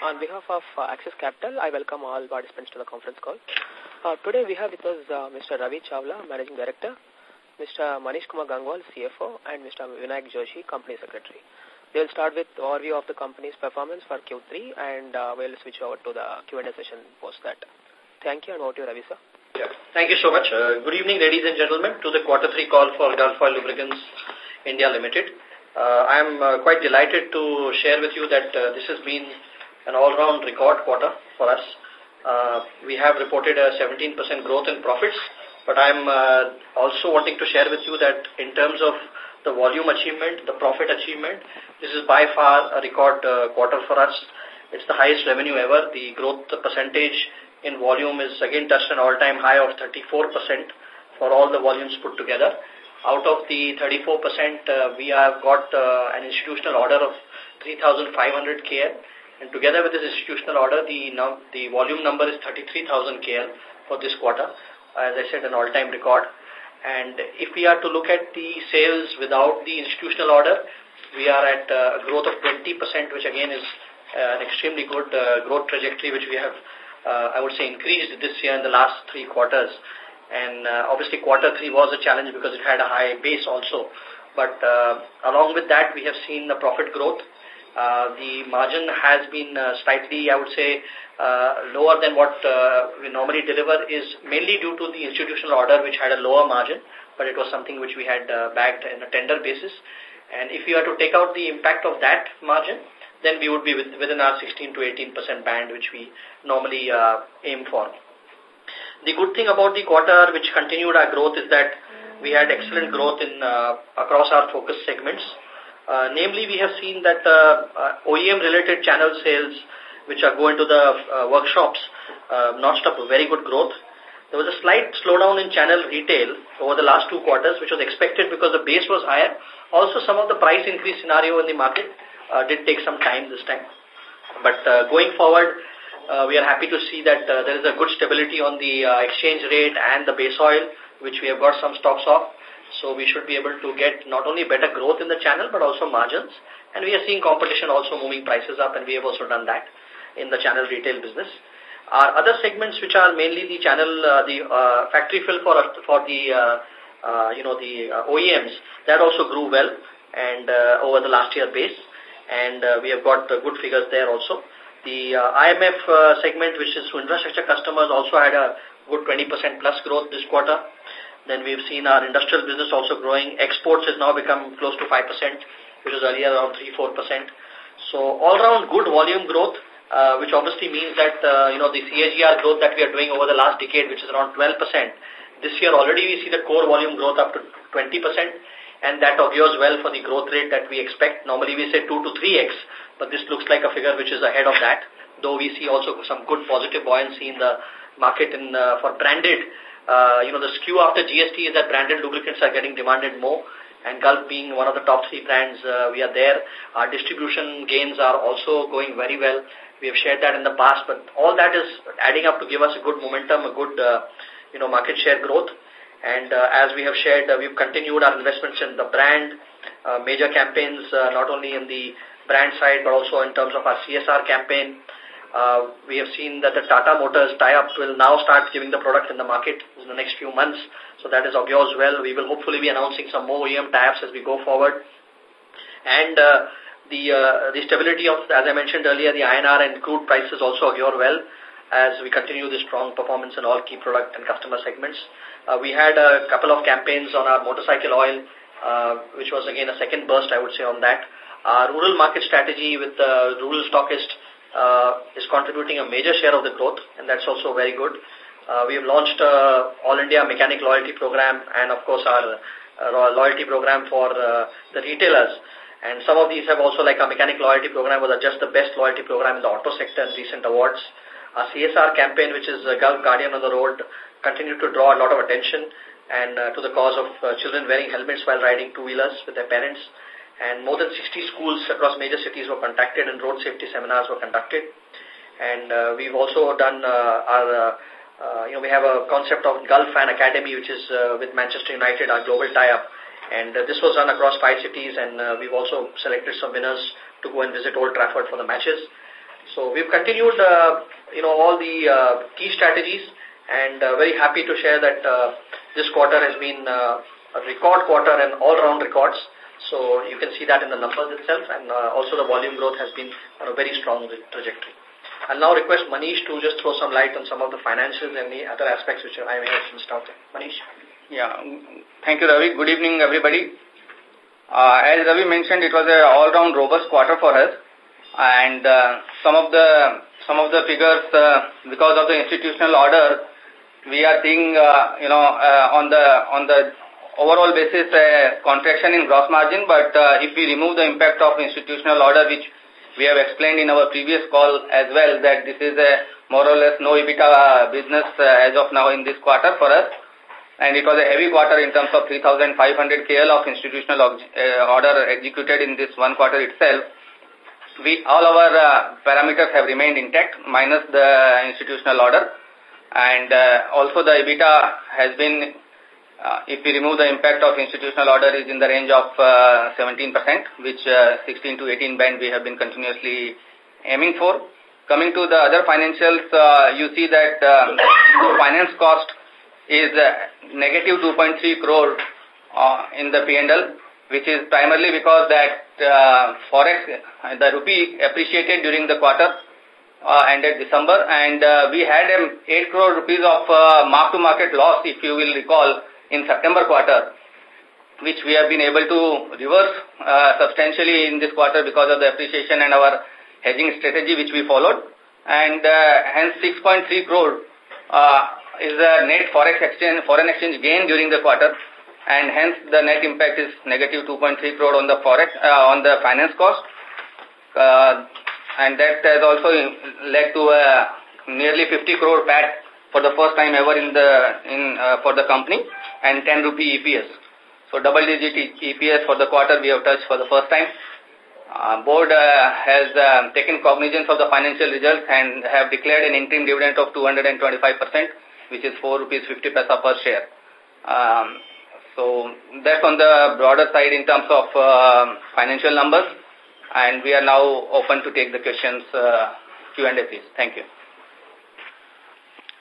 On behalf of uh, Axis Capital, I welcome all participants to the conference call. Uh, today we have with us uh, Mr. Ravi Chawla, Managing Director, Mr. Manish Kumar Gangwal, CFO, and Mr. Vinayak Joshi, Company Secretary. We'll start with overview of the company's performance for Q3 and uh, we'll switch over to the Q&A session post that. Thank you and over to you, Ravi, sir. Yeah. Thank you so much. Uh, good evening, ladies and gentlemen, to the quarter three call for Gulf Oil Lubricants India Limited. Uh, I'm uh, quite delighted to share with you that uh, this has been an all-round record quarter for us. Uh, we have reported a 17% growth in profits, but I'm uh, also wanting to share with you that in terms of the volume achievement, the profit achievement, this is by far a record uh, quarter for us. It's the highest revenue ever. The growth percentage in volume is again touched an all-time high of 34% for all the volumes put together. Out of the 34%, uh, we have got uh, an institutional order of 3,500 KL and together with this institutional order, the, num the volume number is 33,000 KL for this quarter. As I said, an all-time record. And if we are to look at the sales without the institutional order, we are at uh, a growth of 20%, which again is uh, an extremely good uh, growth trajectory, which we have, uh, I would say, increased this year in the last three quarters. And uh, obviously, quarter three was a challenge because it had a high base also. But uh, along with that, we have seen the profit growth uh, the margin has been uh, slightly, I would say, uh, lower than what uh, we normally deliver is mainly due to the institutional order which had a lower margin, but it was something which we had uh, bagged in a tender basis. And if you were to take out the impact of that margin, then we would be with, within our 16 to 18% band which we normally uh, aim for. The good thing about the quarter which continued our growth is that we had excellent growth in uh, across our focus segments. Uh, namely, we have seen that uh, uh, OEM-related channel sales, which are going to the workshops, notched up a very good growth. There was a slight slowdown in channel retail over the last two quarters, which was expected because the base was higher. Also, some of the price increase scenario in the market uh, did take some time this time. But uh, going forward, uh, we are happy to see that there is a good stability on the exchange rate and the base oil, which we have got some stocks of. So we should be able to get not only better growth in the channel, but also margins. And we are seeing competition also moving prices up, and we have also done that in the channel retail business. Our other segments, which are mainly the channel, uh, the uh, factory fill for for the uh, uh, you know the uh, OEMs, that also grew well and uh, over the last year base, and uh, we have got uh, good figures there also. The uh, IMF uh, segment, which is to infrastructure customers, also had a good 20% plus growth this quarter. Then we've seen our industrial business also growing. Exports has now become close to 5%, which was earlier around 3-4%. So all-round good volume growth, uh, which obviously means that, uh, you know, the CAGR growth that we are doing over the last decade, which is around 12%. This year already we see the core volume growth up to 20%, and that augurs well for the growth rate that we expect. Normally we say 2 to 3x, but this looks like a figure which is ahead of that, though we see also some good positive buoyancy in the market in, uh, for branded uh, you know, the skew after GST is that branded lubricants are getting demanded more. And Gulf being one of the top three brands, uh, we are there. Our distribution gains are also going very well. We have shared that in the past, but all that is adding up to give us a good momentum, a good, uh, you know, market share growth. And uh, as we have shared, uh, we've continued our investments in the brand, uh, major campaigns, uh, not only in the brand side, but also in terms of our CSR campaign. Uh, we have seen that the Tata Motors tie-up will now start giving the product in the market in the next few months. So that is augurs well. We will hopefully be announcing some more OEM tie-ups as we go forward. And uh, the, uh, the stability of, as I mentioned earlier, the INR and crude prices also augur well as we continue the strong performance in all key product and customer segments. Uh, we had a couple of campaigns on our motorcycle oil, uh, which was again a second burst, I would say, on that. Our rural market strategy with the rural stockist uh, is contributing a major share of the growth, and that's also very good. Uh, we have launched uh, All India Mechanic Loyalty Program and, of course, our uh, loyalty program for uh, the retailers. And some of these have also, like our Mechanic Loyalty Program was just the best loyalty program in the auto sector in recent awards. Our CSR campaign, which is uh, Gulf Guardian on the Road, continued to draw a lot of attention and uh, to the cause of uh, children wearing helmets while riding two-wheelers with their parents and more than 60 schools across major cities were contacted and road safety seminars were conducted. And uh, we've also done uh, our, uh, uh, you know, we have a concept of Gulf Fan Academy, which is uh, with Manchester United, our global tie-up. And uh, this was done across five cities, and we've also selected some winners to go and visit Old Trafford for the matches. So we've continued, you know, all the key strategies and very happy to share that this quarter has been a record quarter and all-round records. So you can see that in the numbers itself and uh, also the volume growth has been on a very strong trajectory. I'll now request Manish to just throw some light on some of the financials and the other aspects which I may have missed out. Manish. Yeah, thank you Ravi. Good evening everybody. Uh, as Ravi mentioned, it was an all-round robust quarter for us and uh, some of the some of the figures because of the institutional order we are seeing you know on the on the overall basis a contraction in gross margin but uh, if we remove the impact of institutional order which we have explained in our previous call as well that this is a more or less no EBITDA business as of now in this quarter for us. And it was a heavy quarter in terms of 3500 KL of institutional order executed in this one quarter itself. We all our uh, parameters have remained intact minus the institutional order. And uh, also the EBITDA has been uh, if we remove the impact of institutional order is in the range of 17% which 16 to 18 band we have been continuously aiming for. Coming to the other financials you see that the finance cost is negative 2.3 crore in the P&L which is primarily because that uh, forex, the rupee appreciated during the quarter uh, ended December. And uh, we had um, 8 crore rupees of uh, mark-to-market loss if you will recall in September quarter which we have been able to reverse uh, substantially in this quarter because of the appreciation and our hedging strategy which we followed. And uh, hence 6.3 crore uh, is the net forex exchange foreign exchange gain during the quarter. And hence the net impact is negative 2.3 crore on the forex uh, on the finance cost. Uh, and that has also led to a nearly 50 crore PAT for the first time ever in the in uh, for the company and 10 rupee EPS so double digit EPS for the quarter we have touched for the first time uh, board uh, has uh, taken cognizance of the financial results and have declared an interim dividend of 225% which is 4 rupees 50 paisa per share um, so that's on the broader side in terms of uh, financial numbers. And we are now open to take the questions, uh, Q&A please. Thank you.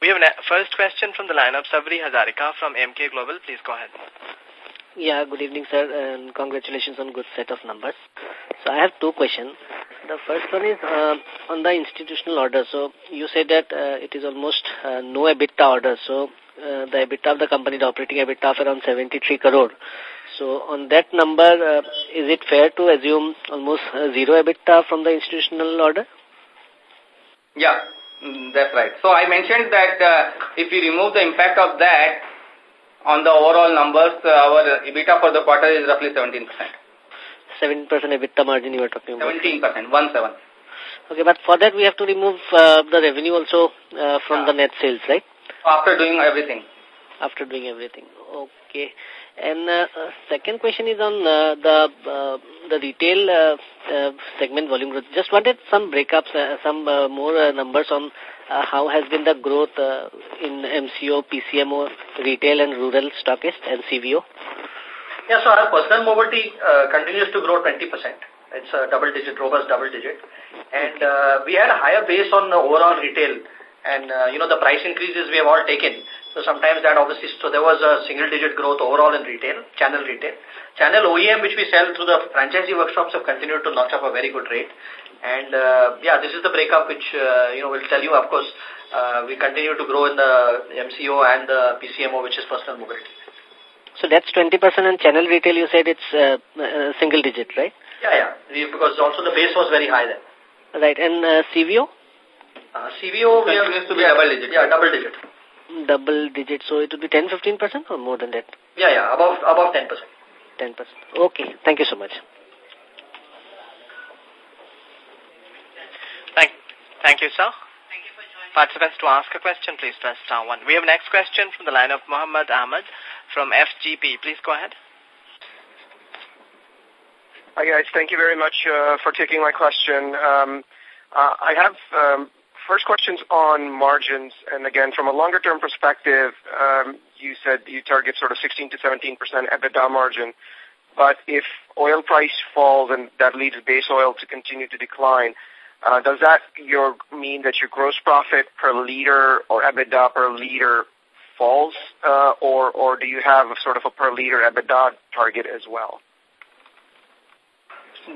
We have a first question from the line of Sabri Hazarika from Emkay Global. Please go ahead. Yeah, good evening, sir, and congratulations on good set of numbers. So I have two questions. The first one is uh, on the institutional order. So you said that uh, it is almost uh, no EBITDA order. So uh, the EBITDA of the company, the operating EBITDA of around 73 crore. So on that number, uh, is it fair to assume almost uh, zero EBITDA from the institutional order? Yeah, that's right. So I mentioned that uh, if we remove the impact of that on the overall numbers, uh, our EBITDA for the quarter is roughly 17%. 7% EBITDA margin you were talking about. 17%, 1 7. Okay, but for that we have to remove uh, the revenue also uh, from yeah. the net sales, right? After doing everything. After doing everything. Okay. And uh, uh, second question is on uh, the uh, the retail uh, uh, segment volume growth. Just wanted some breakups, uh, some uh, more uh, numbers on uh, how has been the growth uh, in MCO, PCMO, retail and rural stockist and CVO. Yeah, so our personal mobility uh, continues to grow 20%. It's a double digit, robust double digit. And uh, we had a higher base on the overall retail. And, uh, you know, the price increases we have all taken. So sometimes that obviously, so there was a single digit growth overall in retail, channel retail. Channel OEM, which we sell through the franchisee workshops, have continued to notch up a very good rate. And, uh, yeah, this is the breakup which, uh, you know, will tell you, of course, uh, we continue to grow in the MCO and the PCMO, which is personal mobility. So that's 20% and channel retail, you said it's uh, uh, single digit, right? Yeah, yeah, we, because also the base was very high then. Right, and uh, CVO? Uh, CVO, we have, to be yeah, double digit. Yeah, double digit. Double digit, so it would be 10-15% or more than that? Yeah, yeah, above, above 10%. 10%. Okay, thank you so much. Thank thank you, sir. Participants to ask a question, please press star one. We have next question from the line of Muhammad Ahmad from FGP. Please go ahead. Hi, guys. Thank you very much uh, for taking my question. Um, uh, I have um, first questions on margins, and again, from a longer-term perspective, um, you said you target sort of 16 to 17 percent EBITDA margin. But if oil price falls and that leads base oil to continue to decline, uh, does that mean that your gross profit per liter or EBITDA per liter falls, uh, or do you have a sort of a per liter EBITDA target as well?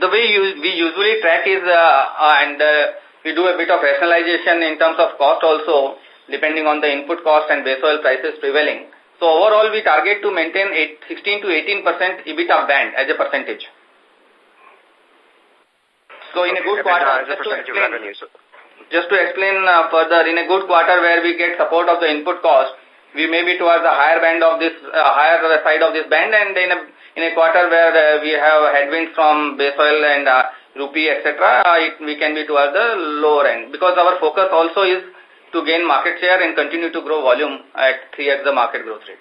The way we usually track is, uh, and we do a bit of rationalization in terms of cost also, depending on the input cost and base oil prices prevailing. So overall, we target to maintain 16 to 18 percent EBITDA band as a percentage. So in a good quarter, just to explain, just to explain uh, further, in a good quarter where we get support of the input cost, we may be towards the higher band of this, uh, higher side of this band, and in a in a quarter where uh, we have headwinds from base oil and uh, rupee, etc., uh, we can be towards the lower end because our focus also is to gain market share and continue to grow volume at 3x the market growth rate.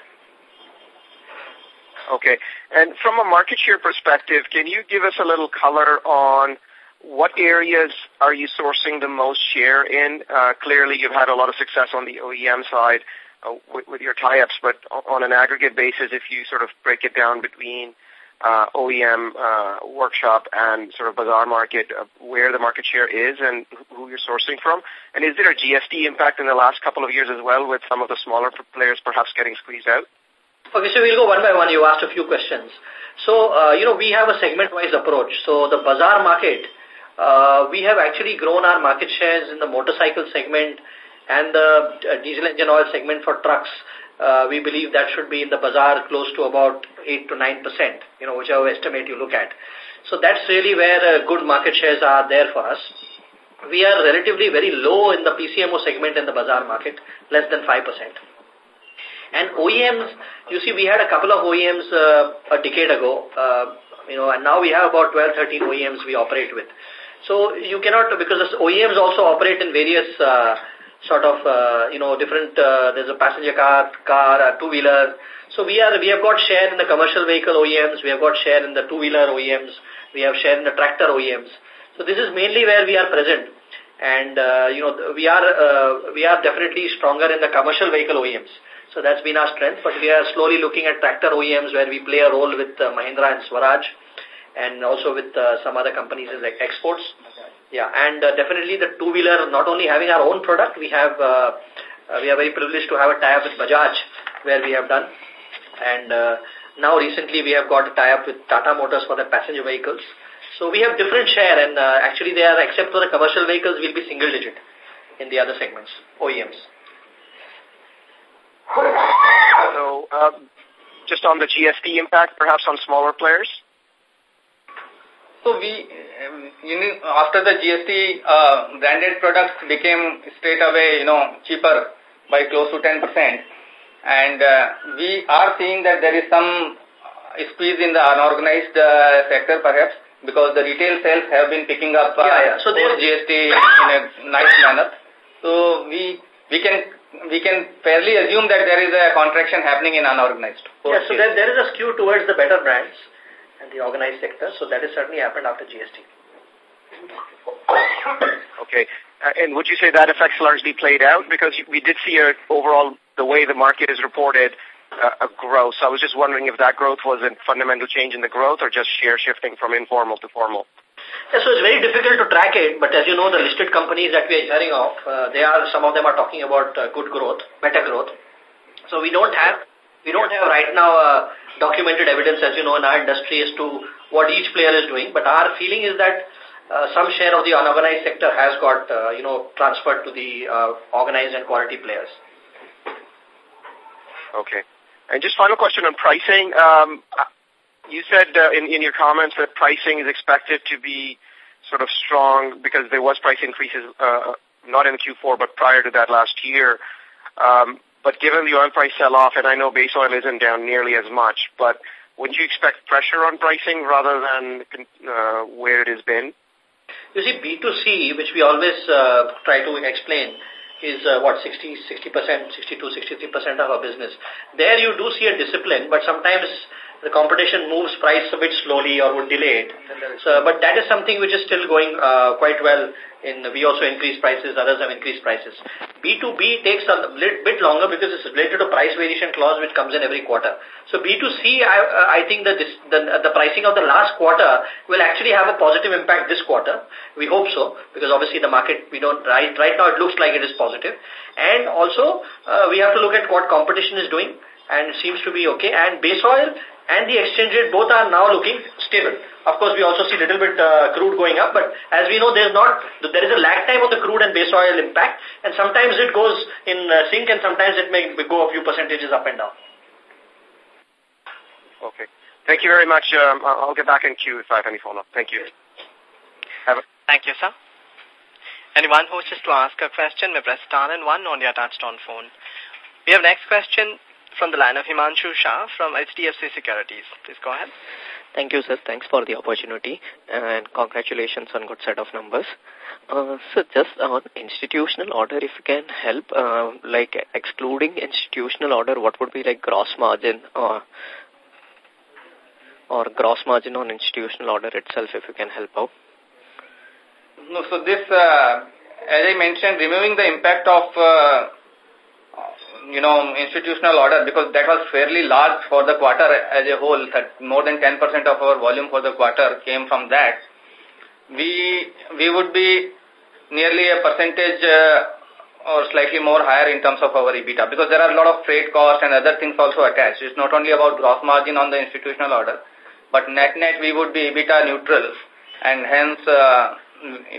Okay. And from a market share perspective, can you give us a little color on what areas are you sourcing the most share in? Uh, clearly, you've had a lot of success on the OEM side uh, with, with your tie-ups, but on an aggregate basis, if you sort of break it down between uh, OEM uh, workshop and sort of bazaar market, uh, where the market share is and who you're sourcing from? And is there a GST impact in the last couple of years as well with some of the smaller players perhaps getting squeezed out? Okay, so we'll go one by one. You asked a few questions. So, uh, you know, we have a segment-wise approach. So the bazaar market, uh, we have actually grown our market shares in the motorcycle segment and the uh, diesel engine oil segment for trucks. Uh, we believe that should be in the bazaar close to about 8 to 9 percent, you know, whichever estimate you look at. So that's really where uh, good market shares are there for us. We are relatively very low in the PCMO segment in the bazaar market, less than 5 percent. And OEMs, you see, we had a couple of OEMs uh, a decade ago, uh, you know, and now we have about 12, 13 OEMs we operate with. So you cannot, because OEMs also operate in various sort of, you know, different, there's a passenger car, car, a two-wheeler. So we are, we have got share in the commercial vehicle OEMs, we have got share in the two-wheeler OEMs, we have share in the tractor OEMs. So this is mainly where we are present. And, uh, you know, we are, uh, we are definitely stronger in the commercial vehicle OEMs. So that's been our strength, but we are slowly looking at tractor OEMs where we play a role with uh, Mahindra and Swaraj and also with some other companies like exports. Yeah, and definitely the two-wheeler, not only having our own product, we have, we are very privileged to have a tie-up with Bajaj, where we have done. And uh, now recently we have got a tie-up with Tata Motors for the passenger vehicles. So we have different share and uh, actually they are, except for the commercial vehicles, will be single digit in the other segments, OEMs. So, um, just on the GST impact, perhaps on smaller players? So we, um, you know, after the GST, uh, branded products became straight away, you know, cheaper by close to 10%. And uh, we are seeing that there is some squeeze in the unorganized uh, sector perhaps because the retail sales have been picking up uh, yeah, yeah. So GST in a nice manner. So we, we can we can fairly assume that there is a contraction happening in unorganized. Yeah, so there, there is a skew towards the better brands and the organized sector. So that has certainly happened after GST. Okay. Uh, and would you say that effect's largely played out? Because we did see a, overall, the way the market is reported, uh, a growth. So I was just wondering if that growth was a fundamental change in the growth or just share shifting from informal to formal. Yeah, so it's very difficult to track it, but as you know, the listed companies that we are hearing of, uh, they are, some of them are talking about uh, good growth, better growth. So we don't have, we don't have right now uh, documented evidence, as you know, in our industry as to what each player is doing. But our feeling is that uh, some share of the unorganized sector has got, uh, you know, transferred to the uh, organized and quality players. Okay. And just final question on pricing. Um, you said uh, in, in your comments that pricing is expected to be sort of strong because there was price increases, uh, not in Q4, but prior to that last year. Um, but given the oil price sell-off, and I know base oil isn't down nearly as much, but would you expect pressure on pricing rather than uh, where it has been? You see, B2C, which we always uh, try to explain, is uh, what 60 60% 62 63% of our business. There you do see a discipline but sometimes the competition moves price a bit slowly or would delay it. So, but that is something which is still going uh, quite well. In we also increase prices, others have increased prices. B2B takes a bit longer because it's related to price variation clause which comes in every quarter. So B2C, I, I think that this, the, the pricing of the last quarter will actually have a positive impact this quarter. We hope so because obviously the market, we don't, right, right now it looks like it is positive. And also uh, we have to look at what competition is doing and it seems to be okay. And base oil and the exchange rate both are now looking stable. Of course, we also see a little bit uh, crude going up, but as we know, there's not there is a lag time on the crude and base oil impact, and sometimes it goes in uh, sync, and sometimes it may go a few percentages up and down. Okay. Thank you very much. Um, I'll get back in queue if I have any follow-up. Thank you. Thank you, sir. Anyone who wishes to ask a question may press star and one on your touchtone phone. We have next question from the line of Himanshu Shah from HDFC Securities. Please go ahead. Thank you, sir. Thanks for the opportunity and congratulations on good set of numbers. Uh, so just on institutional order, if you can help, uh, like excluding institutional order, what would be like gross margin or, or gross margin on institutional order itself, if you can help out? No, so this, uh, as I mentioned, removing the impact of uh, you know, institutional order because that was fairly large for the quarter as a whole. That more than 10% of our volume for the quarter came from that. We, we would be nearly a percentage uh, or slightly more higher in terms of our EBITDA because there are a lot of freight costs and other things also attached. It's not only about gross margin on the institutional order, but net-net we would be EBITDA neutral and hence uh,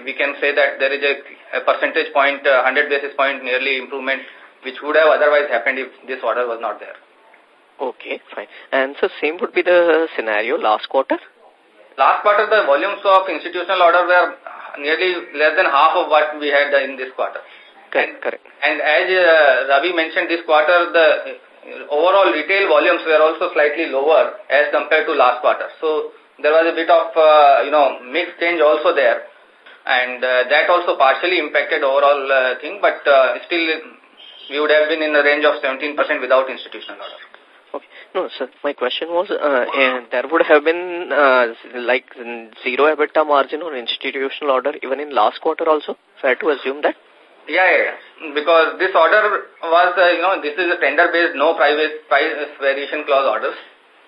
we can say that there is a, a percentage point, uh, 100 basis point nearly improvement which would have otherwise happened if this order was not there. Okay, fine. And so same would be the scenario last quarter? Last quarter, the volumes of institutional order were nearly less than half of what we had in this quarter. Correct, and, correct. And as uh, Ravi mentioned, this quarter, the overall retail volumes were also slightly lower as compared to last quarter. So there was a bit of, uh, you know, mix change also there. And uh, that also partially impacted overall uh, thing, but uh, still we would have been in the range of 17% without institutional order. Okay. No, sir, my question was, uh, and there would have been uh, like zero EBITDA margin on institutional order even in last quarter also? Fair to assume that? Yeah, yeah, yeah. Because this order was, uh, you know, this is a tender-based, no private price variation clause orders.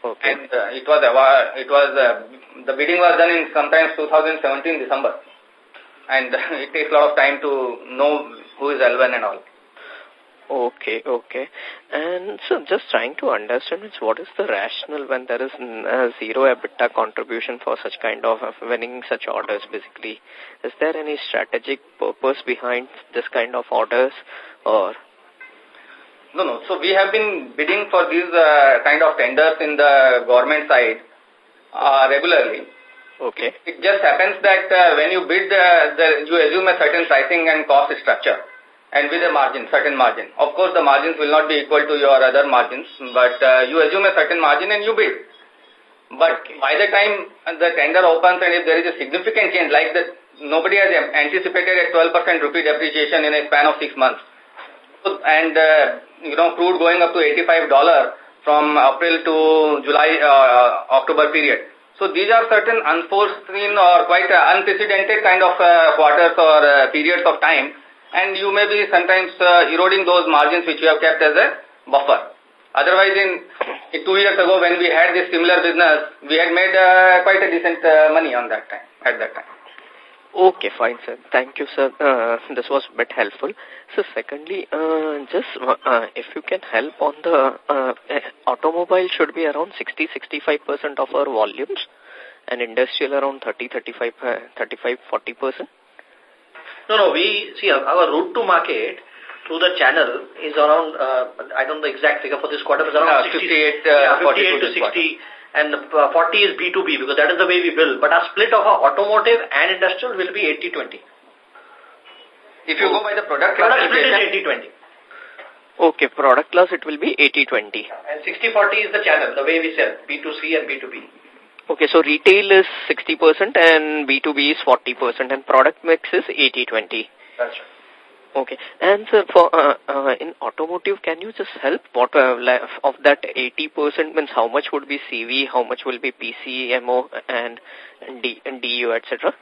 Okay. And uh, it was, uh, it was, uh, the bidding was done in sometimes 2017 December. And it takes a lot of time to know who is L1 and all. Okay, okay. And so just trying to understand what is the rationale when there is zero EBITDA contribution for such kind of winning such orders basically. Is there any strategic purpose behind this kind of orders or? No, no. So we have been bidding for these uh, kind of tenders in the government side uh, regularly. Okay. It just happens that uh, when you bid, uh, the, you assume a certain pricing and cost structure and with a margin, certain margin. Of course, the margins will not be equal to your other margins, but uh, you assume a certain margin and you bid. But by the time the tender opens and if there is a significant change, like that nobody has anticipated a 12% rupee depreciation in a span of six months. And, uh, you know, crude going up to $85 from April to July, uh, October period. So these are certain unforeseen or quite uh, unprecedented kind of uh, quarters or uh, periods of time and you may be sometimes uh, eroding those margins which you have kept as a buffer. Otherwise, in, two years ago when we had this similar business, we had made uh, quite a decent uh, money on that time, at that time. Okay, fine, sir. Thank you, sir. This was a bit helpful. So, secondly, uh, just uh, if you can help on the automobile should be around 60-65% of our volumes and industrial around 30-35, 35-40%. No, no, we see our route to market through the channel is around, uh, I don't know the exact figure for this quarter, but around yeah, 58, uh, yeah, 58 to 60. And uh, 40 is B2B because that is the way we build. But our split of our automotive and industrial will be 80-20. If you go by the product, product split is 80-20. Okay, product class it will be 80-20. And 60-40 is the channel, the way we sell, B2C and B2B. Okay, so retail is 60% and B2B is 40% and product mix is 80-20. That's right. Okay. And sir, for uh, uh, in automotive, can you just help what uh, of that 80% means how much would be CV, how much will be PC, MO, and, and, D, and DU, etc.?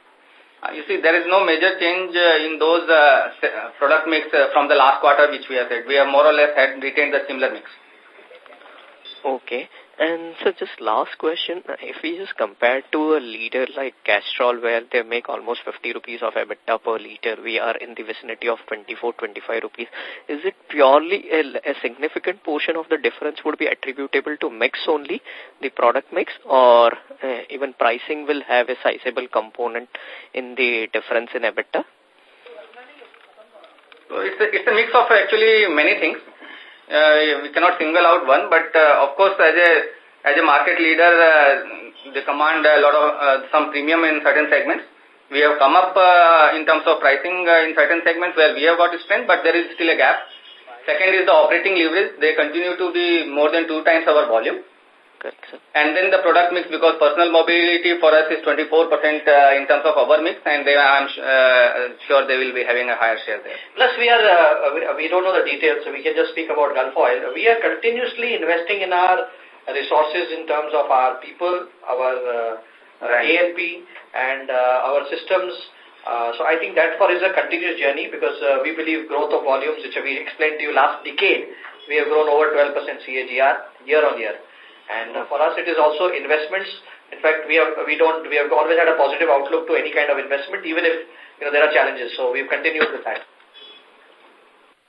Uh, you see, there is no major change uh, in those uh, product mix uh, from the last quarter which we have said. We have more or less had retained the similar mix. Okay. And so just last question, if we just compare to a leader like Castrol where they make almost 50 rupees of EBITDA per liter, we are in the vicinity of 24, 25 rupees. Is it purely a, a significant portion of the difference would be attributable to mix only, the product mix, or uh, even pricing will have a sizable component in the difference in EBITDA? So it's a, it's a mix of actually many things. Uh, we cannot single out one, but uh, of course, as a as a market leader, uh, they command a lot of some premium in certain segments. We have come up in terms of pricing in certain segments where we have got strength, but there is still a gap. Second is the operating leverage. They continue to be more than two times our volume. And then the product mix, because personal mobility for us is 24% uh, in terms of our mix, and they, I'm uh, sure they will be having a higher share there. Plus, we are uh, we, we don't know the details, so we can just speak about Gulf Oil. We are continuously investing in our resources in terms of our people, our uh, right. ANP, and uh, our systems. Uh, so I think that for is a continuous journey because uh, we believe growth of volumes, which we explained to you last decade, we have grown over 12% CAGR year on year. And uh, for us, it is also investments. In fact, we have we don't we have always had a positive outlook to any kind of investment, even if you know there are challenges. So we've continued with that.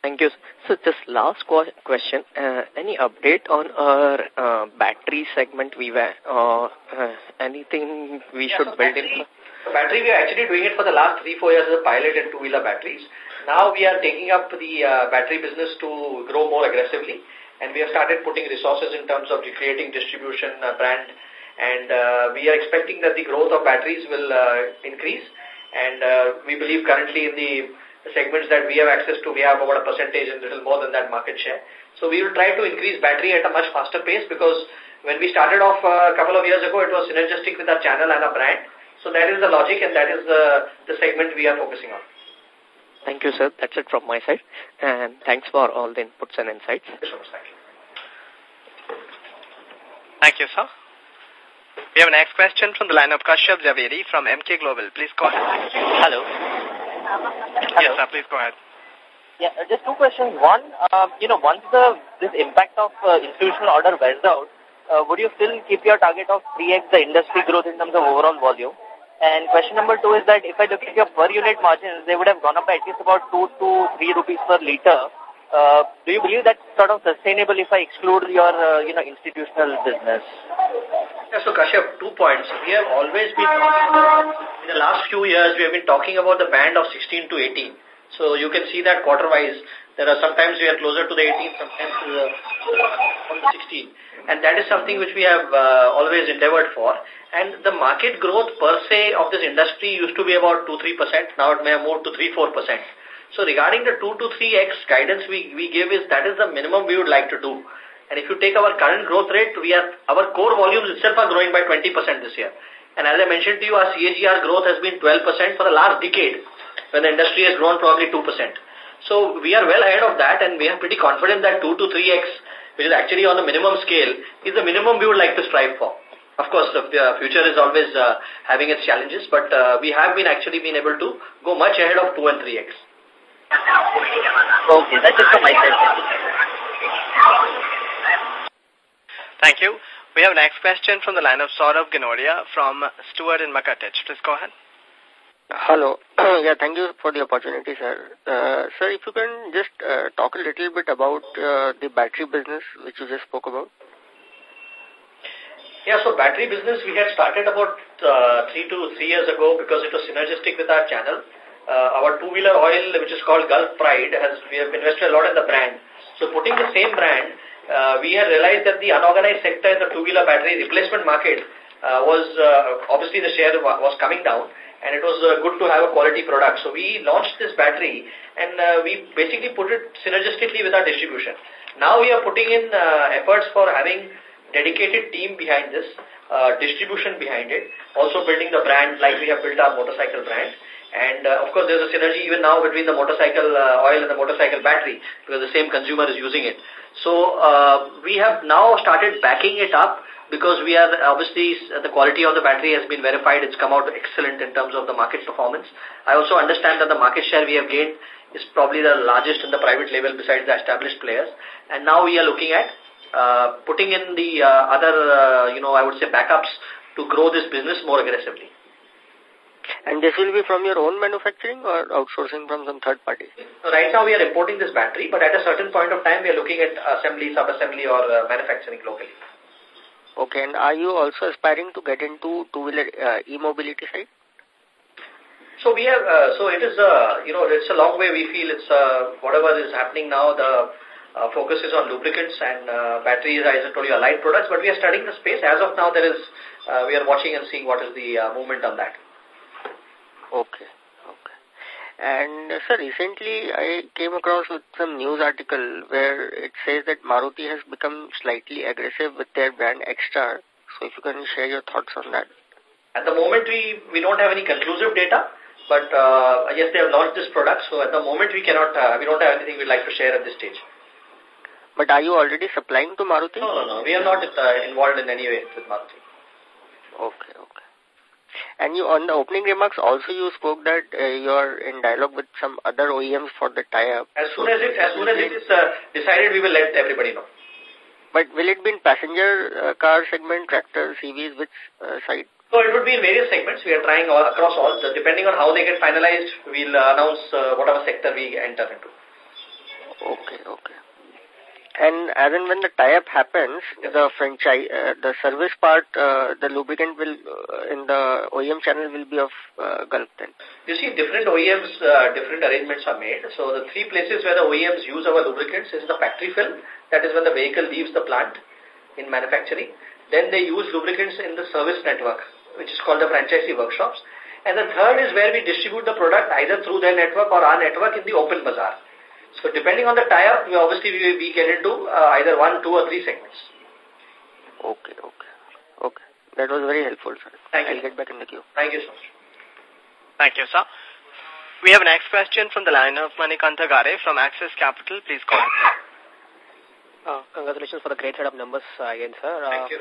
Thank you. So just last question, uh, any update on our uh, battery segment we were, uh, uh, anything we yeah, should so build battery, in? Battery, we are actually doing it for the last three, four years as a pilot in two-wheeler batteries. Now we are taking up the uh, battery business to grow more aggressively and we have started putting resources in terms of creating distribution uh, brand and uh, we are expecting that the growth of batteries will uh, increase and uh, we believe currently in the segments that we have access to, we have about a percentage and little more than that market share. So we will try to increase battery at a much faster pace because when we started off uh, a couple of years ago, it was synergistic with our channel and our brand. So that is the logic and that is the, the segment we are focusing on. Thank you, sir. That's it from my side. And thanks for all the inputs and insights. Thank you. Thank you, sir. We have a next question from the line of Kashyap Javeri from Emkay Global. Please go ahead. Hello. Yes, sir. Please go ahead. Yeah, just two questions. One, um, you know, once the this impact of uh, institutional order wears out, uh, would you still keep your target of 3x the industry growth in terms of overall volume? And question number two is that if I look at your per unit margins, they would have gone up by at least about 2 to 3 rupees per liter. Uh, do you believe that's sort of sustainable if I exclude your, uh, you know, institutional business? Yeah, so Kashyap, two points. We have always been in the last few years, we have been talking about the band of 16 to 18. So you can see that quarter-wise, there are sometimes we are closer to the 18, sometimes to the, from the 16. And that is something which we have uh, always endeavored for. And the market growth per se of this industry used to be about 2-3%. Now it may have moved to 3-4%. So regarding the 2 to 3x guidance we, we give is that is the minimum we would like to do. And if you take our current growth rate, we are our core volumes itself are growing by 20% this year. And as I mentioned to you, our CAGR growth has been 12% for the last decade, when the industry has grown probably 2%. So we are well ahead of that, and we are pretty confident that 2 to 3x, which is actually on the minimum scale, is the minimum we would like to strive for. Of course, the future is always uh, having its challenges, but uh, we have been actually been able to go much ahead of 2 and 3x. Okay, that's it from my side. Thank you. We have next question from the line of Saurabh Ginoria from Stewart and Mackertich. Please go ahead. Hello. yeah, thank you for the opportunity, sir. Uh, sir, if you can just uh, talk a little bit about uh, the battery business which you just spoke about. Yeah, so battery business we had started about uh, three to three years ago because it was synergistic with our channel uh, our two-wheeler oil, which is called Gulf Pride, has we have invested a lot in the brand. So putting the same brand, uh, we had realized that the unorganized sector in the two-wheeler battery replacement market uh, was uh, obviously the share was coming down and it was uh, good to have a quality product. So we launched this battery and uh, we basically put it synergistically with our distribution. Now we are putting in uh, efforts for having dedicated team behind this. uh, distribution behind it, also building the brand like we have built our motorcycle brand. And uh, of course, there's a synergy even now between the motorcycle uh, oil and the motorcycle battery because the same consumer is using it. So we have now started backing it up because we are obviously the quality of the battery has been verified. It's come out excellent in terms of the market performance. I also understand that the market share we have gained is probably the largest in the private label besides the established players. And now we are looking at uh, putting in the uh, other, uh, you know, I would say backups to grow this business more aggressively. And this will be from your own manufacturing or outsourcing from some third party? Right now we are importing this battery, but at a certain point of time we are looking at assembly, sub-assembly or uh, manufacturing locally. Okay, and are you also aspiring to get into two-wheeler uh, e-mobility side? So we have, uh, so it is, uh, you know, it's a long way we feel it's, uh, whatever is happening now, the uh, focus is on lubricants and uh, batteries, as I told you, are light products, but we are studying the space. As of now, there is, uh, we are watching and seeing what is the uh, movement on that. Okay. Okay. And uh, sir, recently I came across with some news article where it says that Maruti has become slightly aggressive with their brand Ecstar. So if you can share your thoughts on that. At the moment, we, we don't have any conclusive data, but uh, yes, they have launched this product. So at the moment, we cannot, uh, we don't have anything we'd like to share at this stage. But are you already supplying to Maruti? No, no, no. We are not uh, involved in any way with Maruti. Okay, okay. And you, on the opening remarks, also you spoke that uh, you are in dialogue with some other OEMs for the tie-up. As soon as it, as soon as it is uh, decided, we will let everybody know. But will it be in passenger uh, car segment, tractor, CVs, which uh, side? So it would be in various segments. We are trying all, across all. Depending on how they get finalized, we'll announce uh, whatever sector we enter into. Okay, okay. And as and when the tie-up happens, the franchise, uh, the service part, uh, the lubricant will, uh, in the OEM channel will be of uh, Gulf then. You see, different OEMs, uh, different arrangements are made. So the three places where the OEMs use our lubricants is the factory fill, that is when the vehicle leaves the plant in manufacturing. Then they use lubricants in the service network, which is called the franchisee workshops. And the third is where we distribute the product either through their network or our network in the open bazaar. So depending on the tie-up, we obviously we, we get into uh, either one, two or three segments. Okay, okay. Okay. That was very helpful, sir. Thank I'll you. get back in the queue. Thank you so much. Thank you, sir. We have a next question from the line of Manikanta Gare from Axis Capital. Please go ahead. Uh, congratulations for the great set of numbers uh, again, sir. Uh, Thank you.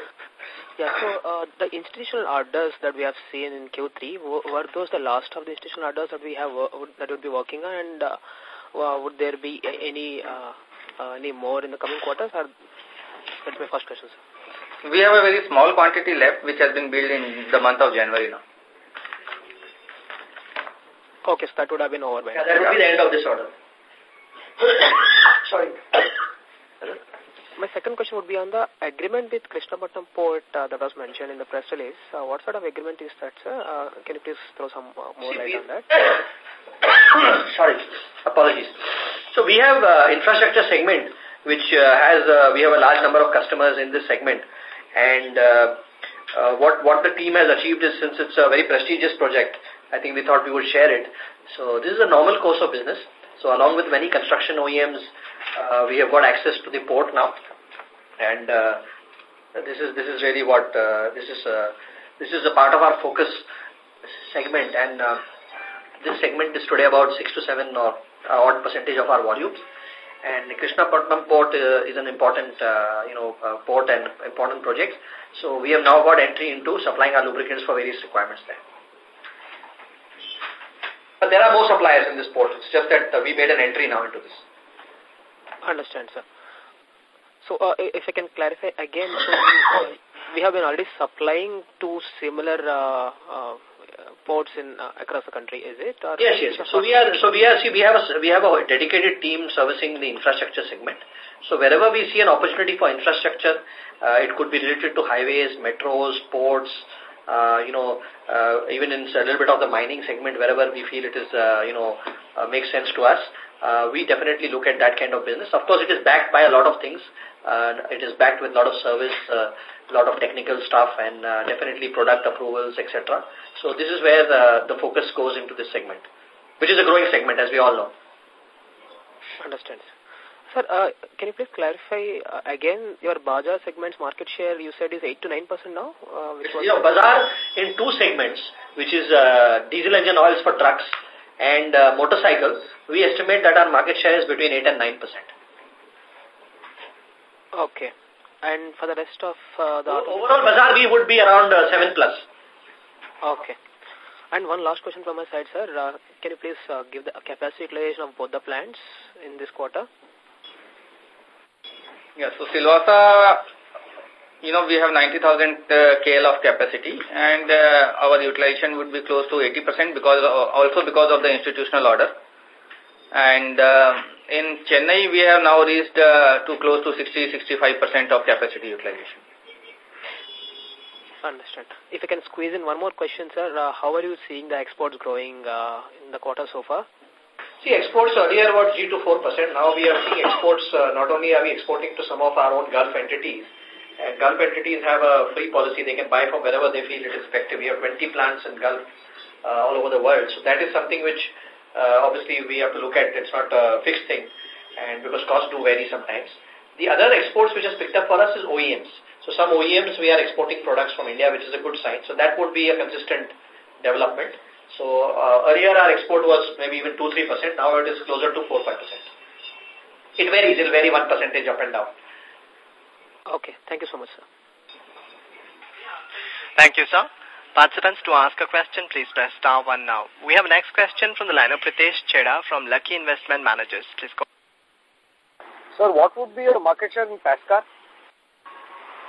Yeah, so uh, the institutional orders that we have seen in Q3, were those the last of the institutional orders that we have that would be working on, and uh, would there be any uh, uh, any more in the coming quarters? Or that's my first question, sir. We have a very small quantity left, which has been built in the month of January now. Okay, so that would have been over by Yeah, that would be the end of this order. Sorry. My second question would be on the agreement with Krishnapatnam Port uh, that was mentioned in the press release. Uh, what sort of agreement is that, sir? Uh, can you please throw some uh, more light on that? Sorry, apologies. So we have uh, infrastructure segment, which uh, has, uh, we have a large number of customers in this segment. And uh, uh, what, what the team has achieved is, since it's a very prestigious project, I think we thought we would share it. So this is a normal course of business. So along with many construction OEMs, uh, we have got access to the port now. And this is this is really what this is this is a part of our focus segment and this segment is today about 6 to 7 or uh, odd percentage of our volumes. And Krishnapatnam port uh, is an important uh, you know uh, port and important project. So we have now got entry into supplying our lubricants for various requirements there. But there are more suppliers in this port. It's just that uh, we made an entry now into this. Understand, sir. So, uh, if I can clarify again, so uh, we have been already supplying to similar uh, uh, ports in uh, across the country, is it? Or yes, yes. So we are, so we are, see, we have a, we have a dedicated team servicing the infrastructure segment. So wherever we see an opportunity for infrastructure, uh, it could be related to highways, metros, ports, uh, you know, uh, even in a little bit of the mining segment, wherever we feel it is, uh, you know, uh, makes sense to us, uh, we definitely look at that kind of business. Of course, it is backed by a lot of things. Uh, it is backed with a lot of service, a lot of technical stuff, and uh, definitely product approvals, etc. So this is where the, the focus goes into this segment, which is a growing segment, as we all know. Understand. Sir, uh, can you please clarify uh, again your Bazaar segment's market share you said is 8 to 9% now? Uh, which was yeah, Bazaar in two segments, which is uh, diesel engine oils for trucks and uh, motorcycles, we estimate that our market share is between 8 and 9%. Okay. And for the rest of uh, the... Overall Bazaar, we would be around uh, 7 plus. Okay. And one last question from my side, sir. Uh, can you please uh, give the capacity utilization of both the plants in this quarter? Yeah, so Silvassa, you know, we have 90,000 uh, KL of capacity and uh, our utilization would be close to 80% because also because of the institutional order. And uh, in Chennai, we have now reached uh, to close to 60-65% of capacity utilization. Understood. If I can squeeze in one more question, sir, uh, how are you seeing the exports growing uh, in the quarter so far? See, exports earlier were 3 to 4%. Now we are seeing exports, uh, not only are we exporting to some of our own Gulf entities, and Gulf entities have a free policy. They can buy from wherever they feel it is effective. We have 20 plants in Gulf uh, all over the world. So that is something which uh, obviously we have to look at. It's not a fixed thing and because costs do vary sometimes. The other exports which has picked up for us is OEMs. So some OEMs we are exporting products from India, which is a good sign. So that would be a consistent development. So uh, earlier our export was maybe even 2-3%. Now it is closer to 4-5%. It varies. It will vary 1 percentage up and down. Okay. Thank you so much, sir. Thank you, sir. Participants, to ask a question, please press star one now. We have next question from the line of Pritesh Chheda from Lucky Investment Managers. Please go. Sir, what would be your market share in Pascar?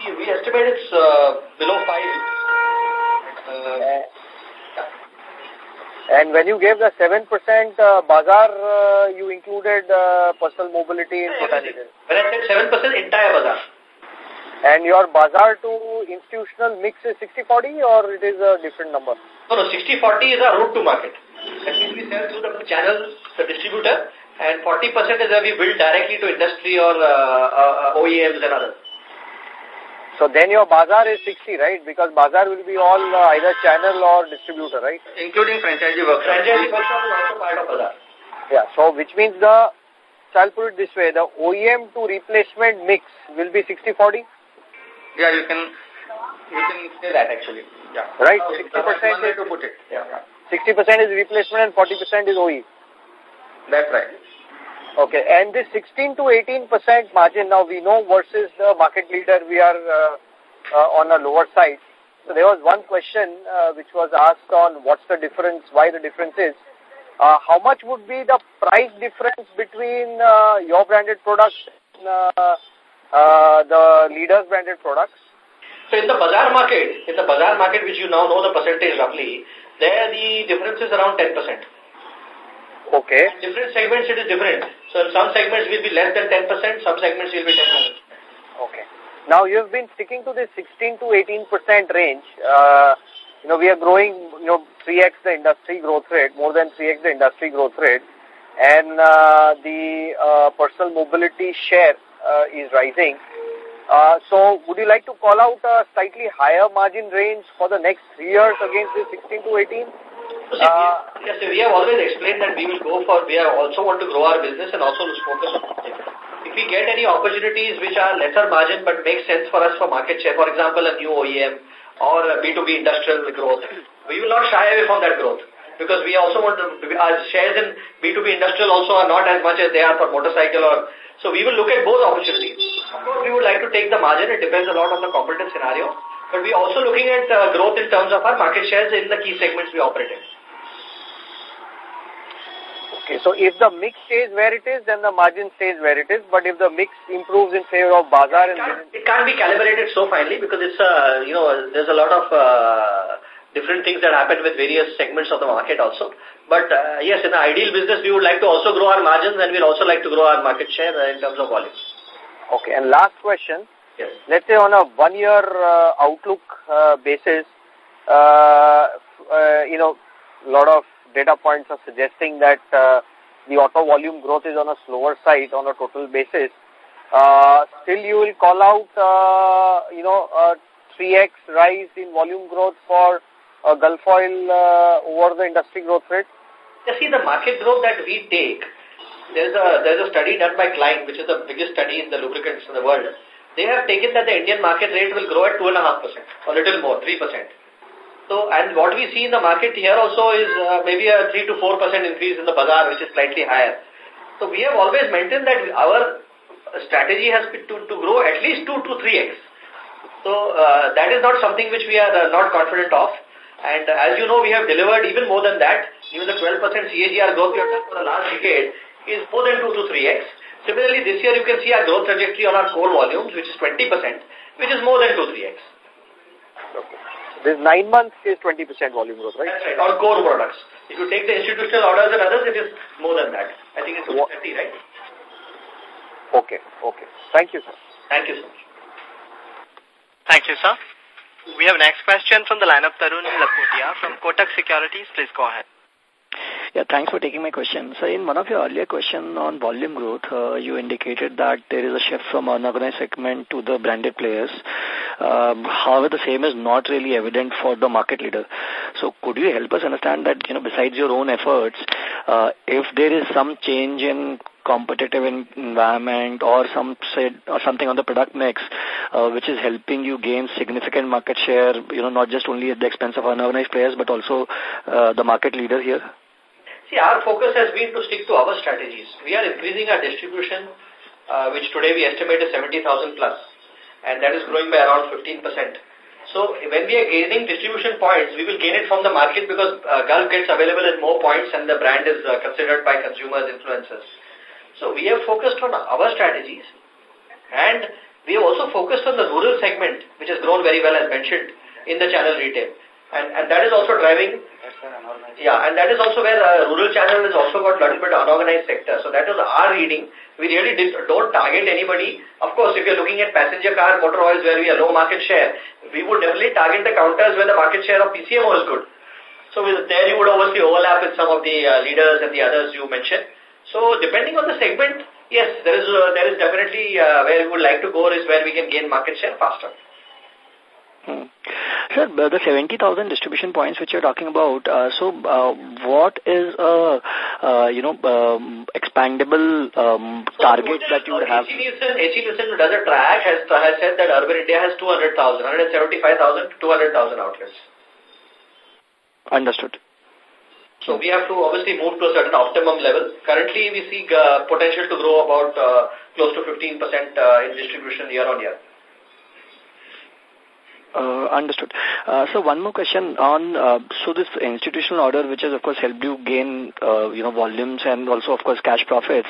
We estimate it's uh, below 5. Uh, and when you gave the 7% uh, bazaar, uh, you included uh, personal mobility in totality. When I said 7%, entire bazaar. And your bazaar to institutional mix is 60-40 or it is a different number? No, no, 60-40 is our route to market. That means we sell through the channel, the distributor, and 40% is where we build directly to industry or uh, uh, OEMs and others. So then your bazaar is 60, right? Because bazaar will be all uh, either channel or distributor, right? Including franchisee workshop. Franchisee workshop is also part of bazaar. Yeah, so which means the, so I'll put it this way, the OEM to replacement mix will be 60-40? Yeah, you can, you can say that actually. Yeah. Right, 60% is, to put it. Yeah. 60% is replacement and 40% is OE. That's right. Okay, and this 16 to 18 percent margin now we know versus the market leader we are uh, uh, on a lower side. So there was one question uh, which was asked on what's the difference, why the difference is. Uh, how much would be the price difference between uh, your branded products and uh, uh, the leader's branded products? So in the bazaar market, in the bazaar market which you now know the percentage roughly, there the difference is around 10 percent. Okay. Different segments it is different. So in some segments will be less than 10%, some segments will be 10%. Okay. Now you have been sticking to this 16 to 18% range. Uh, you know, we are growing, you know, 3x the industry growth rate, more than 3x the industry growth rate. And uh, the uh, personal mobility share uh, is rising. Uh, so would you like to call out a slightly higher margin range for the next three years against this 16 to 18? Uh, yes, we have always explained that we will go for, we also want to grow our business and also focus on. If we get any opportunities which are lesser margin but make sense for us for market share, for example, a new OEM or a B2B industrial growth, we will not shy away from that growth because we also want to, our shares in B2B industrial also are not as much as they are for motorcycle or, so we will look at both opportunities. Of course, we would like to take the margin. It depends a lot on the competitive scenario. But we are also looking at uh, growth in terms of our market shares in the key segments we operate in. Okay, so if the mix stays where it is, then the margin stays where it is. But if the mix improves in favor of bazaar, it can't, it can't be calibrated so finely because it's uh, you know there's a lot of uh, different things that happen with various segments of the market also. But uh, yes, in an ideal business, we would like to also grow our margins and we'll also like to grow our market share in terms of volume. Okay, and last question. Yes. Let's say on a one-year uh, outlook uh, basis, uh, uh, you know, a lot of data points are suggesting that uh, the auto volume growth is on a slower side on a total basis. Uh, still, you will call out, uh, you know, a 3x rise in volume growth for uh, Gulf Oil uh, over the industry growth rate? You see, the market growth that we take, there's a, there's a study done by Kline, which is the biggest study in the lubricants in the world. They have taken that the Indian market rate will grow at 2.5%, or a little more, 3%. So, and what we see in the market here also is uh, maybe a 3 to 4% increase in the bazaar, which is slightly higher. So we have always maintained that our strategy has been to, to grow at least 2 to 3x. So uh, that is not something which we are uh, not confident of. And uh, as you know, we have delivered even more than that. Even the 12% CAGR growth we have done for the last decade is more than 2 to 3x. Similarly, this year you can see our growth trajectory on our core volumes, which is 20%, which is more than 2 3x. Okay. This nine months is 20% volume growth, right? That's right, on core products. If you take the institutional orders and others, it is more than that. I think it's 30, right? Okay, okay. Thank you, sir. Thank you so much. Thank you, sir. We have next question from the line of Tarun Lakhotia from Kotak Securities. Please go ahead. Yeah, thanks for taking my question. So in one of your earlier question on volume growth, uh, you indicated that there is a shift from unorganized segment to the branded players. Um, however, the same is not really evident for the market leader. So could you help us understand that, you know, besides your own efforts, uh, if there is some change in competitive environment or some said or something on the product mix uh, which is helping you gain significant market share you know not just only at the expense of unorganized players but also uh, the market leader here See, our focus has been to stick to our strategies. We are increasing our distribution, uh, which today we estimate is 70,000 plus, and that is growing by around 15%. So when we are gaining distribution points, we will gain it from the market because uh, Gulf gets available in more points and the brand is uh, considered by consumers, influencers. So we have focused on our strategies and we have also focused on the rural segment, which has grown very well as mentioned in the channel retail. And, and that is also driving, yeah, and that is also where uh, rural channel has also got a little bit unorganized sector. So that was our reading. We really did, don't target anybody. Of course, if you're looking at passenger car, motor oils where we have low market share, we would definitely target the counters where the market share of PCMO is good. So with, there you would obviously overlap with some of the uh, leaders and the others you mentioned. So depending on the segment, yes, there is uh, there is definitely uh, where we would like to go is where we can gain market share faster. Hmm. Sir, the 70,000 distribution points which you're talking about, uh, so uh, what is a, uh, you know, um, expandable um, so target that you would have? AC Nielsen, does a track, has, has said that urban India has 200,000, 175,000 200,000 outlets. Understood. So we have to obviously move to a certain optimum level. Currently, we see uh, potential to grow about uh, close to 15% uh, in distribution year on year. Uh, understood. Uh, so one more question on, uh, so this institutional order, which has of course helped you gain, uh, you know, volumes and also of course cash profits.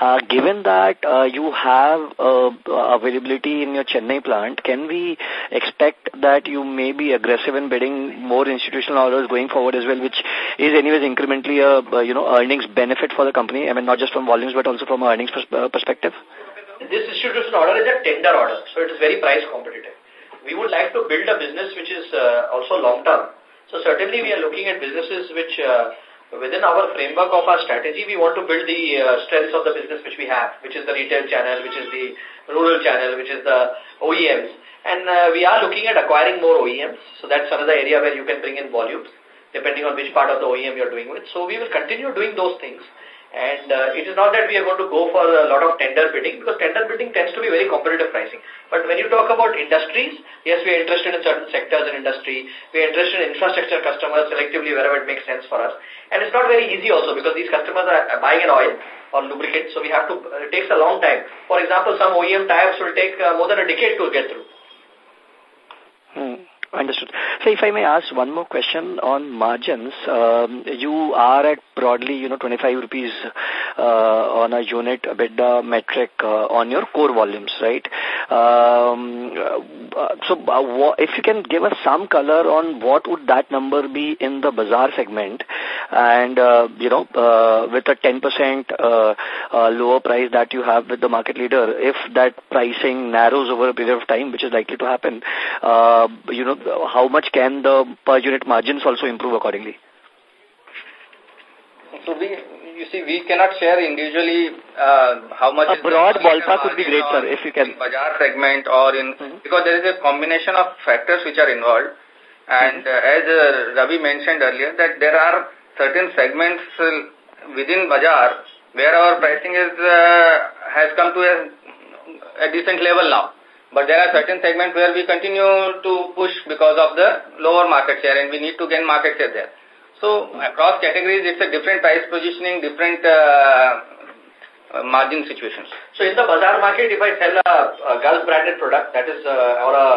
Uh, given that uh, you have uh, availability in your Chennai plant, can we expect that you may be aggressive in bidding more institutional orders going forward as well, which is anyways incrementally a, you know, earnings benefit for the company? I mean, not just from volumes, but also from earnings pers perspective? This institutional order is a tender order, so it is very price competitive we would like to build a business which is uh, also long term. So certainly we are looking at businesses which uh, within our framework of our strategy, we want to build the uh, strengths of the business which we have, which is the retail channel, which is the rural channel, which is the OEMs. And we are looking at acquiring more OEMs. So that's another area where you can bring in volumes, depending on which part of the OEM you're doing with. So we will continue doing those things. And uh, it is not that we are going to go for a lot of tender bidding because tender bidding tends to be very competitive pricing. But when you talk about industries, yes, we are interested in certain sectors in industry. We are interested in infrastructure customers selectively wherever it makes sense for us. And it's not very easy also because these customers are buying an oil or lubricant, so we have to, uh, it takes a long time. For example, some OEM types will take uh, more than a decade to get through. Hmm. Understood. So if I may ask one more question on margins, um, you are at broadly, you know, 25 rupees uh, on a unit EBITDA metric uh, on your core volumes, right? Um, uh, so uh, if you can give us some color on what would that number be in the bazaar segment and, uh, you know, uh, with a 10% uh, uh, lower price that you have with the market leader, if that pricing narrows over a period of time, which is likely to happen, uh, you know, how much can the per unit margins also improve accordingly? So we, you see, we cannot share individually uh, how much. A broad ballpark would be great, sir, if you can. Bazaar segment or in mm -hmm. because there is a combination of factors which are involved, and mm -hmm. uh, as uh, Ravi mentioned earlier, that there are certain segments uh, within bazaar where our pricing is uh, has come to a, a decent level now. But there are certain segments where we continue to push because of the lower market share and we need to gain market share there. So across categories, it's a different price positioning, different uh, uh, margin situations. So in the bazaar market, if I sell a, a Gulf branded product, that is, uh, or a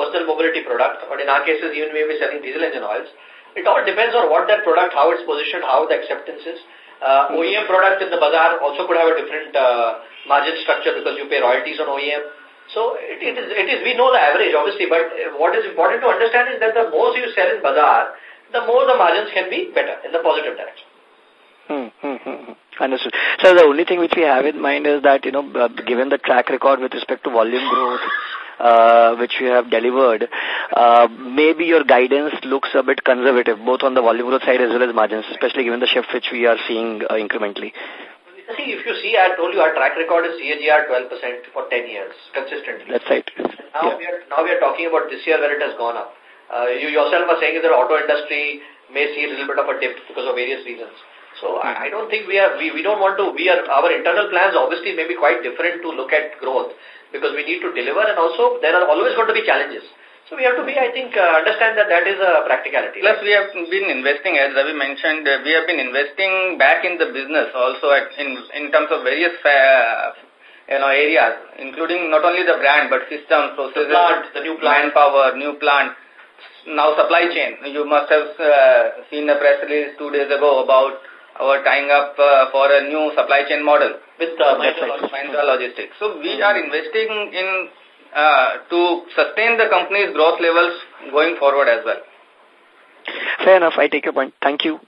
personal mobility product, or in our cases, even maybe selling diesel engine oils, it all depends on what that product, how it's positioned, how the acceptance is. Uh, OEM product in the bazaar also could have a different uh, margin structure because you pay royalties on OEM. So it, it, is, it is, we know the average obviously, but what is important to understand is that the more you sell in bazaar, the more the margins can be better in the positive direction. Hmm, hmm, hmm, hmm. Understood. So the only thing which we have in mind is that, you know, uh, given the track record with respect to volume growth, uh, which you have delivered, uh, maybe your guidance looks a bit conservative, both on the volume growth side as well as margins, especially given the shift which we are seeing uh, incrementally. See, if you see, I told you our track record is CAGR 12% for 10 years, consistently. That's right. Now, yeah. we are, now we are talking about this year where it has gone up. Uh, you yourself are saying that auto industry may see a little bit of a dip because of various reasons. So I, I don't think we are, we, we don't want to, we are, our internal plans obviously may be quite different to look at growth because we need to deliver and also there are always going to be challenges. So we have to be, I think, uh, understand that that is a practicality. Plus, we have been investing, as Ravi mentioned, uh, we have been investing back in the business also at, in in terms of various uh, you know areas, including not only the brand but systems, processes, the, plant, the new plant, manpower, new plant. Now supply chain. You must have uh, seen a press release two days ago about our tying up uh, for a new supply chain model with uh, Mahindra, Mahindra Logistics. So we are investing in uh, to sustain the company's growth levels going forward as well. Fair enough. I take your point. Thank you.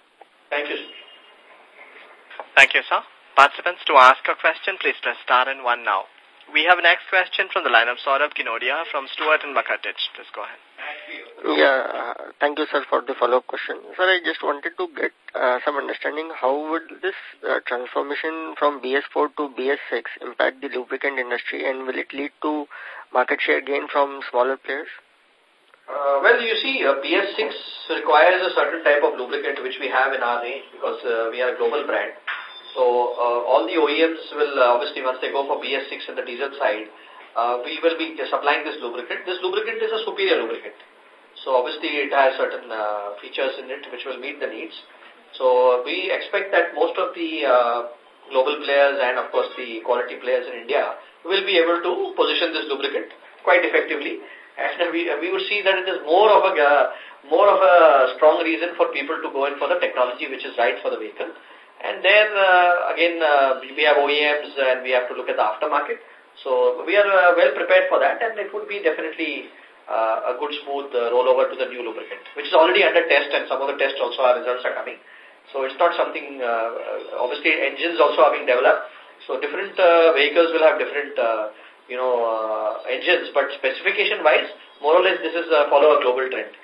Thank you. Thank you, sir. Participants, to ask a question, please press star and one now. We have a next question from the line of Saurabh Kinodia from Stewart and Mackertich. Please go ahead. Yeah, uh, thank you, sir, for the follow-up question. Sir, I just wanted to get uh, some understanding how would this uh, transformation from BS4 to BS6 impact the lubricant industry and will it lead to market share gain from smaller players? Uh, well, you see, uh, BS6 requires a certain type of lubricant which we have in our range because uh, we are a global brand. So uh, all the OEMs will uh, obviously once they go for BS6 in the diesel side, uh, we will be supplying this lubricant. This lubricant is a superior lubricant. So obviously it has certain uh, features in it which will meet the needs. So we expect that most of the uh, global players and of course the quality players in India will be able to position this lubricant quite effectively. And we, we would see that it is more of a uh, more of a strong reason for people to go in for the technology which is right for the vehicle. And then uh, again uh, we have OEMs and we have to look at the aftermarket. So we are uh, well prepared for that and it would be definitely uh, a good smooth uh, rollover to the new lubricant, which is already under test and some of the tests also our results are coming. So it's not something, uh, obviously engines also are being developed. So different vehicles will have different, you know, uh, engines, but specification-wise, more or less this is follow a global trend.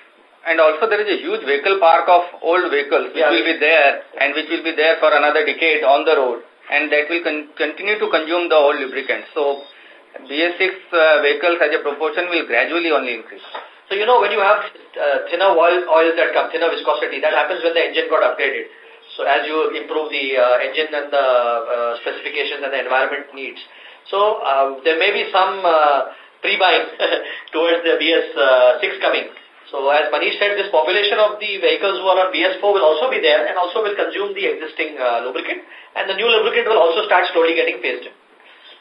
And also there is a huge vehicle park of old vehicles which yeah. will be there and which will be there for another decade on the road and that will con continue to consume the old lubricant. So BS6 uh, vehicles as a proportion will gradually only increase. So, you know, when you have uh, thinner oil, oils that come, thinner viscosity, that happens when the engine got upgraded. So, as you improve the uh, engine and the uh, specifications and the environment needs. So, uh, there may be some uh, pre-buying towards the BS6 coming. So, as Manish said, this population of the vehicles who are on BS4 will also be there and also will consume the existing lubricant. And the new lubricant will also start slowly getting phased in.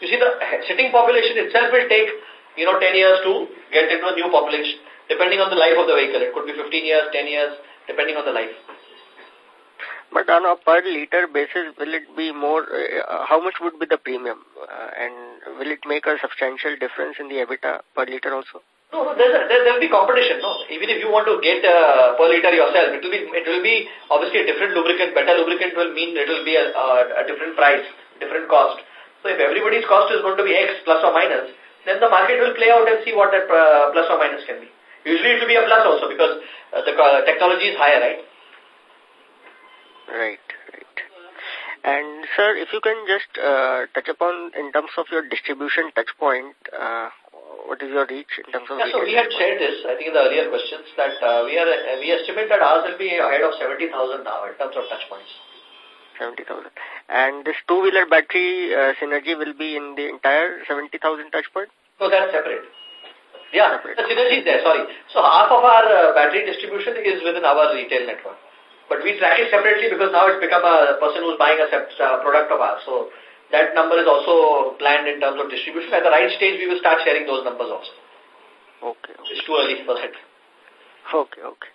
You see, the sitting population itself will take, you know, 10 years to get into a new population depending on the life of the vehicle. It could be 15 years, 10 years, depending on the life. But on a per liter basis, will it be more, uh, how much would be the premium? Uh, and will it make a substantial difference in the EBITDA per liter also? No, no, there's a, there will be competition. No, even if you want to get uh, per liter yourself, it will be it will be obviously a different lubricant. Better lubricant will mean it will be a, a, a different price, different cost. So if everybody's cost is going to be X plus or minus, then the market will play out and see what that uh, plus or minus can be. Usually it will be a plus also because uh, the uh, technology is higher, right? Right, right. And sir, if you can just uh, touch upon in terms of your distribution touch point, uh, what is your reach in terms of... Yeah, so we had shared this, I think in the earlier questions, that uh, we are we estimate that ours will be ahead of 70,000 now in terms of touch points. 70,000. And this two-wheeler battery uh, synergy will be in the entire 70,000 touch point? No, that's separate. Yeah, separate. the synergy is there, sorry. So half of our uh, battery distribution is within our retail network. But we track it separately because now it's become a person who's buying a uh, product of ours. So that number is also planned in terms of distribution. At the right stage, we will start sharing those numbers also. Okay. okay. It's too early for that. Okay, okay.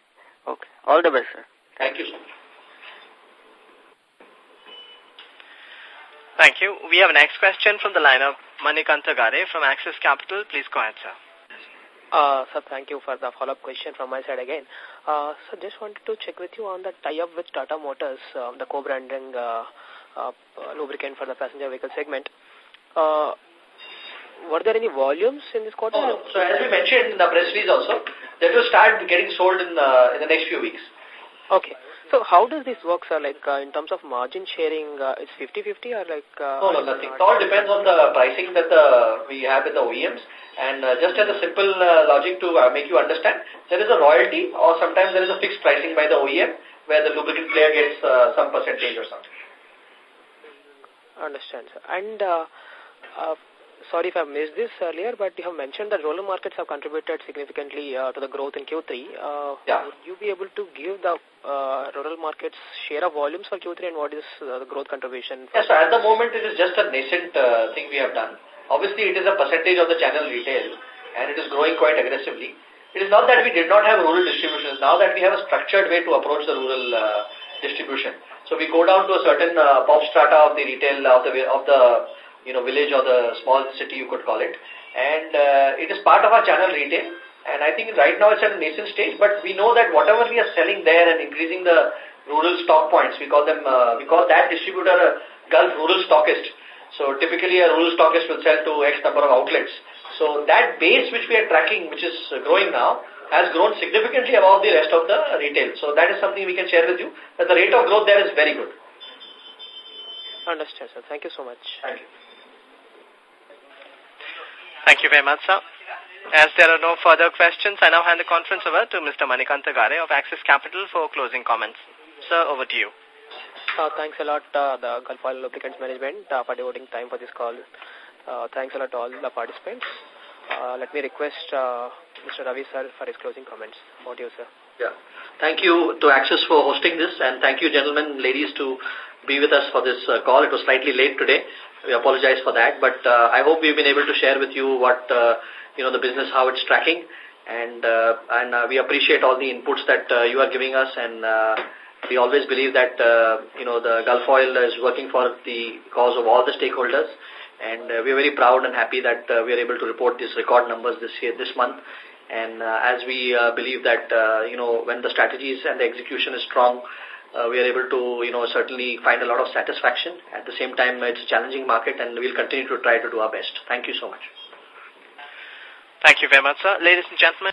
Okay. All the best, sir. Thank you so much. Thank you. We have a next question from the line of Manikanta Gare from Axis Capital. Please go ahead, sir. Uh, sir, thank you for the follow-up question from my side again. Uh, so just wanted to check with you on the tie-up with Tata Motors, uh, the co-branding uh, uh, lubricant for the passenger vehicle segment. Uh, were there any volumes in this quarter? Oh, so as we mentioned in the press release also, that will start getting sold in the, in the next few weeks. Okay. So how does this work, sir? Like uh, in terms of margin sharing, uh, it's 50-50 or like... Uh, no, no, nothing. It all depends on the pricing that the, we have with the OEMs. And uh, just as a simple uh, logic to uh, make you understand, there is a royalty or sometimes there is a fixed pricing by the OEM where the lubricant player gets uh, some percentage or something. Understand, sir. And uh, uh, sorry if I missed this earlier, but you have mentioned that rural markets have contributed significantly uh, to the growth in Q3. Uh, yeah. Would you be able to give the uh, rural markets share of volumes for Q3 and what is uh, the growth contribution? Yes, so at the moment it is just a nascent uh, thing we have done. Obviously, it is a percentage of the channel retail and it is growing quite aggressively. It is not that we did not have rural distribution. Now that we have a structured way to approach the rural uh, distribution. So we go down to a certain uh, pop strata of the retail of the of the you know, village or the small city, you could call it. And uh, it is part of our channel retail. And I think right now it's at a nascent stage, but we know that whatever we are selling there and increasing the rural stock points, we call them, uh, we call that distributor a Gulf rural stockist. So typically a rural stockist will sell to X number of outlets. So that base which we are tracking, which is growing now, has grown significantly above the rest of the retail. So that is something we can share with you, that the rate of growth there is very good. Understand, sir. Thank you so much. Thank you. Thank you very much, sir. As there are no further questions, I now hand the conference over to Mr. Manikanta Gare of Axis Capital for closing comments. Sir, over to you. Uh, thanks a lot, uh, the Gulf Oil Lubricants Management, uh, for devoting time for this call. Uh, thanks a lot to all the participants. Uh, let me request uh, Mr. Ravi, sir, for his closing comments. Over you, sir. Yeah. Thank you to Axis for hosting this, and thank you, gentlemen, ladies, to be with us for this uh, call. It was slightly late today. We apologize for that, but uh, I hope we've been able to share with you what, uh, you know, the business, how it's tracking. And, uh, and uh, we appreciate all the inputs that uh, you are giving us. And uh, we always believe that, uh, you know, the Gulf Oil is working for the cause of all the stakeholders. And uh, we're very proud and happy that uh, we are able to report these record numbers this year, this month. And uh, as we uh, believe that, uh, you know, when the strategies and the execution is strong, uh, we are able to, you know, certainly find a lot of satisfaction. At the same time, it's a challenging market and we'll continue to try to do our best. Thank you so much. Thank you very much, sir. Ladies and gentlemen,